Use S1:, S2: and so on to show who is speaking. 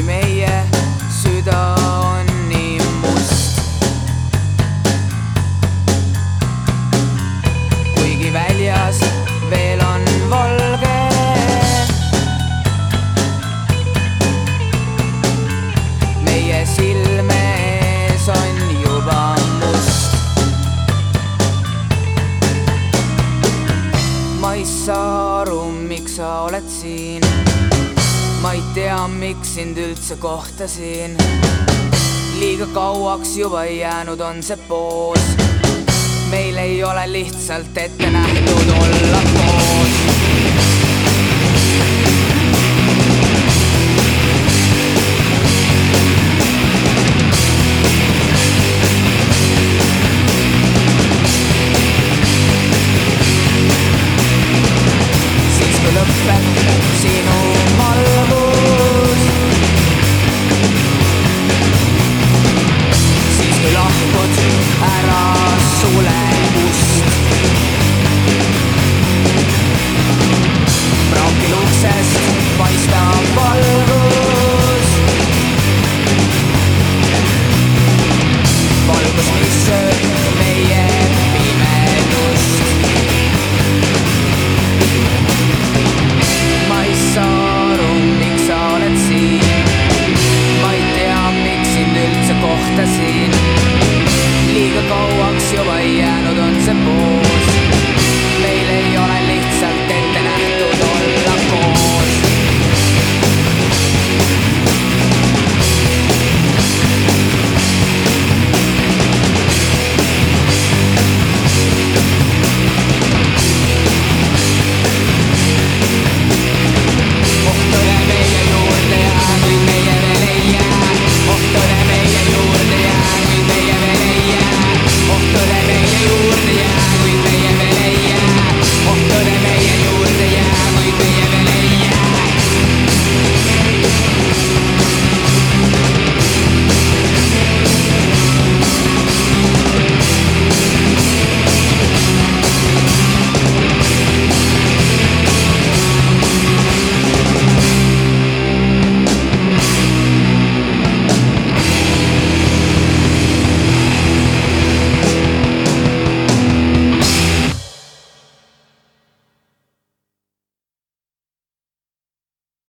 S1: kui meie süda on nii must. kuigi väljas veel on valge. meie silme ees on juba must. ma ei saa aru, miks sa oled siin ma ei tea, miks sind üldse kohtasin. liiga kauaks juba jäänud on see poos. meil ei ole lihtsalt ette nähtud olla koos 弱いあのどんちゃん坊